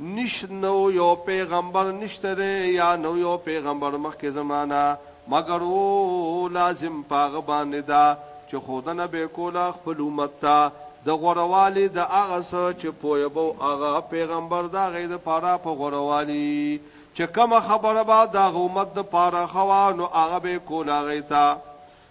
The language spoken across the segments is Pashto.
نش نو یو پیغمبر نشته دی یا نو یو پیغمبر مخکې زمانہ مگر او لازم پاغه باندې دا چې خودنه به کولا خپل امت ته د غوروالي د هغه سره چې پوهه بو هغه پیغمبر دا غي د پاره په غوروالي چې کوم خبره به دا امت د پاره خوا نو هغه به کولا غي ته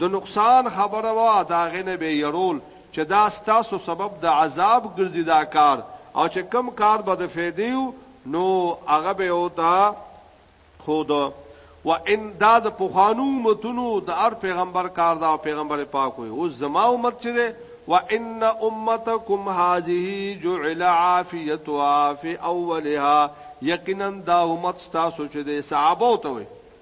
د نقصان خبره وه د هغه نه به يرول چې دا ستاسو سبب د عذاب ګرځي دا کار او چې کم کار به د فیدې وو نو هغه به او تا خود و ان دا د پوخانو امتونو د ار پیغمبر کار دا پیغمبر پاک وي او زما امت چې ده و ان امتکم هذه جعل عافیتها فی اولها یقینا دا امت تاسو چې ده صحابه ته وي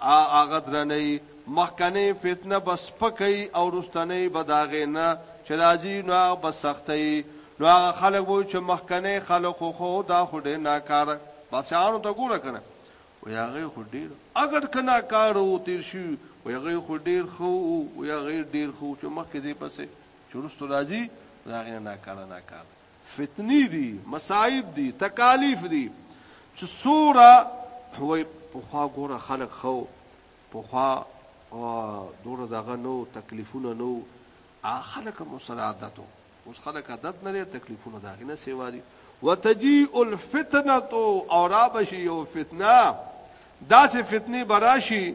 آ هغه درنۍ مخکنۍ فتنه به سپکۍ او وروستنۍ به د هغې نه چې راځي نو هغه به سختۍ نو هغه خلک به چې مخکنۍ خلک خو خو دا خو ډېر ناکاره باسیانو ته ګوره کنه وی هغه خو ډیر اګر کنا کار وو تیر شي وی هغه خو ډیر خو وی هغه ډیر خو چې مخکې دې پسې چورستو راځي دا غي نه کار نه کار فتنی دي مصائب دي تکالیف دي چې سوره وای په خوا ګوره خلق خو په خوا دوره دغه نو تکلیفونه نو ا خلق مو سره عادت اوس خلق عادت نه لري تکلیفونه دا نه سیوا دي وتجيء الفتنه او رابشي او فتنه دا سه فتنه براشي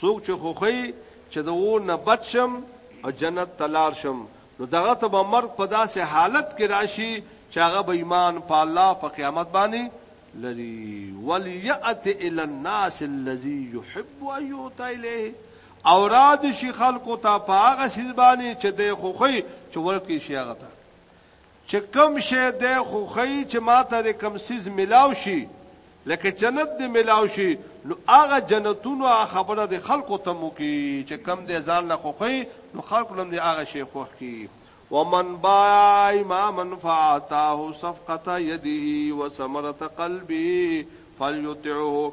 څوک چې خوخی چې د و نه بچ شم او جنت تلار شم نو دغه ته به مرګ په داسې حالت کې راشي چې هغه به ایمان په الله په قیامت باندې لري وليات الى الناس الذي يحب ان يؤتى اليه او را دي شي خلکو ته په هغه سیز باندې چې د خوخي چې ورکی شي هغه ته چې کوم شی دی خوښوي چې ما ته دې کوم څیز ملاو شي، لکه جنت دې ملاو شي، نو هغه جنتونو هغه خبره دې خلکو ته هم وکړي، چې کوم دی ځان له خوښوي، نو خلکو له هم دې هغه شی خوښ کړي. ومن بايع اماما فاعطاه صفقة يده وثمرة قلبه فليطعه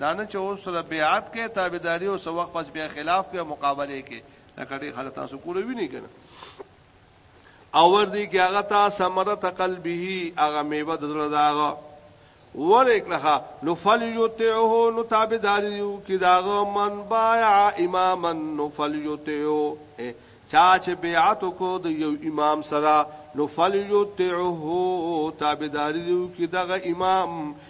دا نه چې اوس سره بیعت کې تابعداري او سوق پس بیا خلاف کې مقابله کې لکه ډېر خلک تاسو کول ویني کنه او ور دي کې هغه تا ثمره تقلبه هغه میوه دزړه داغه ور اکلخه نو فل یوتعه نو تابعداري کې داغه من بايع اماما نو فل یوتعه چا چې بیعت کو د یو امام سره نو فلیتعه تابعداري دیو کې دغه امام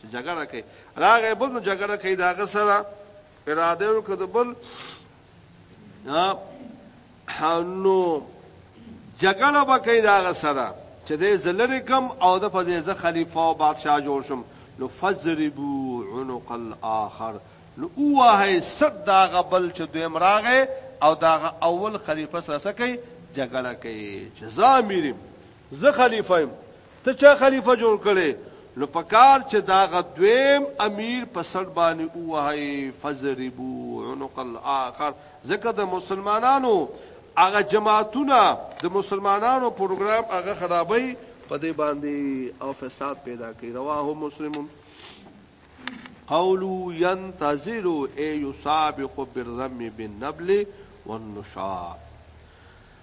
چې جګړه کوي راغې بل نو جګړه کوي دا غ سره اراده وکړه د بل نو جګړه به کوي دا غ سره چې دې زلری کم او د فزیزه خلیفہ او بادشاہ جوړ شم نو فزربو عنق الاخر نو اوه صد دا غ بل چې دوی مراغه او دا غ اول خلیفہ سره سکی جګړه کوي چې زامیر زه خلیفہ ته چا خلیفه جوړ کړی نو په کار چې داغه دویم امیر په سړ باندې ووهي فزربو عنق الاخر ځکه د مسلمانانو هغه جماعتونه د مسلمانانو پروګرام هغه خرابوي په دې باندې او فساد پیدا کوي رواه مسلمون قولو ينتظر اي يسابق بالرمي بالنبل والنشاء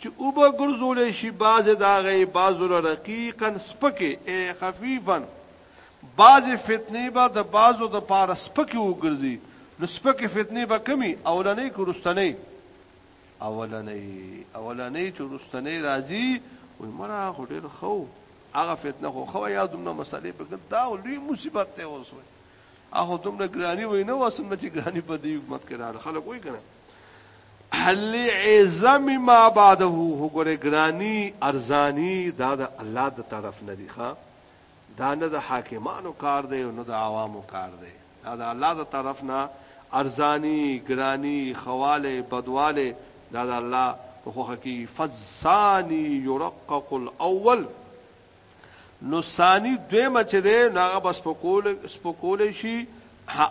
چې اوبه ګرځول شي بعضې د هغې بعضو له رقیقا سپکې ای خفیفا بعضې فتنې به د بعضو د پاره سپکې وګرځي نو سپکې فتنې به کمی اولنۍ که رستنۍ اولنۍ اولنۍ چې رستنۍ راځي وي مړه خو ډېر خو هغه فتنه خو خو یا دومره مسلې په دا لوی مصیبت ته اوس وي هغه دومره ګرانی وي نه وسم چې ګرانی په دې حکومت کې راغله خلک وایي کنه لعظم ما بعده هو ګره ګرانی ارزانی دا د الله د طرف نه دی ښا دا نه د حاکمانو کار دی او نه د عوامو کار دی دا د الله د طرف نه ارزانی ګرانی خواله بدواله دا د الله په خوخه کې فزانی یرقق الاول نو ثانی دویمه چې ده نو هغه بس پکول سپکول شي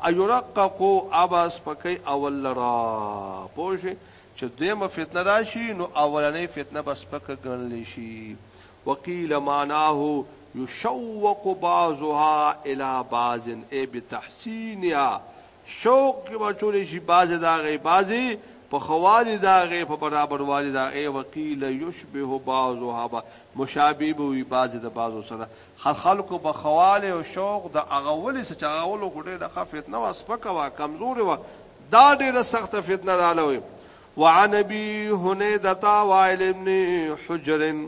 ايرققو ابس پکې اول لرا پوه چې دویمه فتنه راشي نو اولنې فتنه بس پکې ګڼل شي وکیل معناه یشوق بعضها الى بعض ای بتحسینها شوق کې بچول شي باز داغه بازي په خوالي داغه په برابر والي دا ای وکیل یشبه بعضها با مشابه وي باز د بازو سره خلکو په خواله او شوق د اغول سره چاغولو غډه د خفت نه واس پکوا کمزور و دا ډیره سخت فتنه رااله وي وعن ابي هنيدتا وائل ابن حجر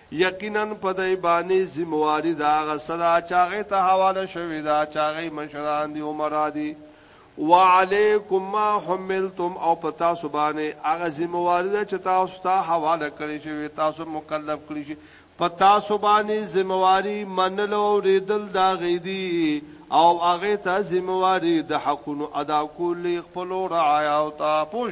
یقینا په دوی باندې ذمه واري د هغه څه ده چې هغه ته حواله شوې ده چې هغه یې مشران دي عمرا دي وعلیکم ما حملتم او په تاسو باندې هغه ذمه واري ده چې تاسو ته حواله کړې شوې تاسو مکلف کړی شي په تاسو باندې ذمه واري منل او ریدل دا غیدي او هغه ته ذمہ واری د حقونو ادا کول خپل رعایا او تا پوج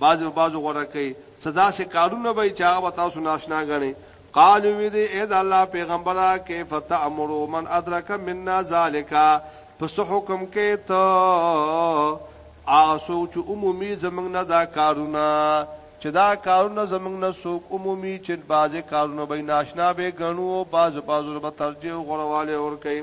بعضې به بعضو غوره کوي، څه داسې کارونه به وي چې هغه به تاسو ناشنا ګڼئ. قالو وي دي، اې د الله پېغمبره! کيف تأمر من ادرک منا ذلک؟ په څه حکم کوې ته هغه څوک چې ومومي زموږ نه دا کارونه؟ چې دا کارونه زموږ نه څوک ومومي چې بعضې کارونه به يې ناشنا به يې ګڼو او بعضو بعضو ته به ترجیح او غوروالی ورکوي.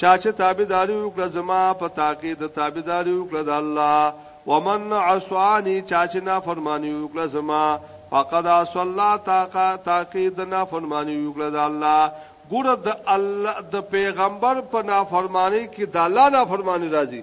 چا چې تابعداري وکړه زما په تا کې د تابعداري وکړه د الله ومن عصانی چا چې نافرمانی وکړه زما فقد عصى الله تاقا تاقي د نافرمانی وکړه د الله ګوره د الله د پیغمبر په نافرمانی کې د الله نافرمانی راځي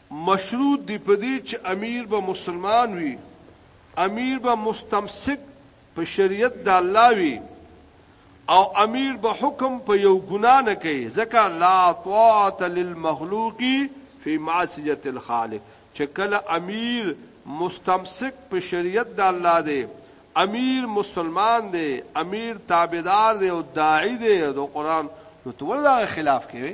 مشروط دی په دی چه امیر به مسلمان وی امیر به مستمسک په شریعت د الله وی او امیر به حکم په یو ګنا نه کوي ځکه لا طاعت للمخلوق فی معصیت الخالق چې کله امیر مستمسک په شریعت د الله دی امیر مسلمان دی امیر تابعدار دی او داعی دی د قران نو ته ولله خلاف کوي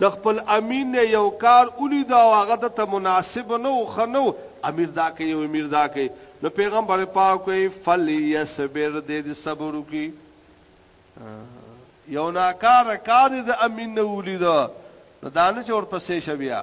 د خپل امین نه یو کار ولید او هغه د ته مناسب نه و خنو امیر دا کوي او امیر دا کوي نو پیغمبر پاک کوي فلیصبر دې دې صبر وکي یو ناکار کار د امین نه ولید نو دانه چور پسې شویا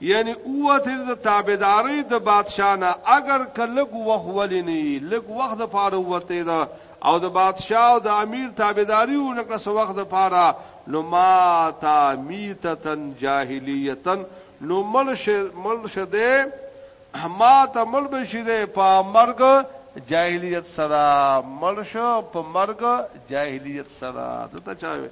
یعنی ووتل د تابعدارۍ د بادشاه نه اګر که لږ وخت ولې نه یي، لږ وخت لپاره ووتی ده او د بادشاه او د امیر تابعداري یې ونه کړه څه وخت لپاره، نو ماتا میتة جاهلیة نو مړ شه، مړ شه دی، ماتا مړ به شي دی په مرګ جاهلیت سره، مړ شه په مرګ جاهلیت سره، دلته چا وې؟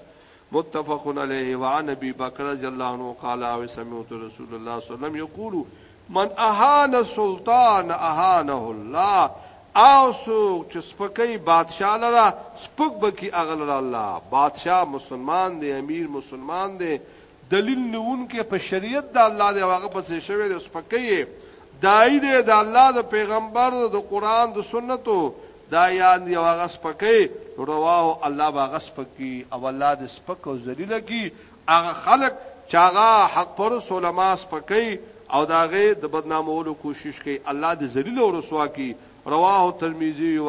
متفق علیه وعن ابي بکر رضی الله عنه قال او سمعت رسول الله صلی الله علیه وسلم یقول من اهان السلطان اهانه الله او سوک چې سپکې بادشاہ لرا سپک بکی اغل را الله بادشاہ مسلمان دی امیر مسلمان دی دلیل نیون کې په شریعت د الله دی هغه پسې شوی د سپکې دای دی د الله د پیغمبر د قران د سنتو دا یان یو هغه سپکې رواه الله باغ سپکی او الله دې سپک او ذلیل کی هغه خلق چاغه حق پر علماء سپکې او داغه د بدنامولو کوشش کوي الله دې ذلیل او رسوا کی رواه ترمذی او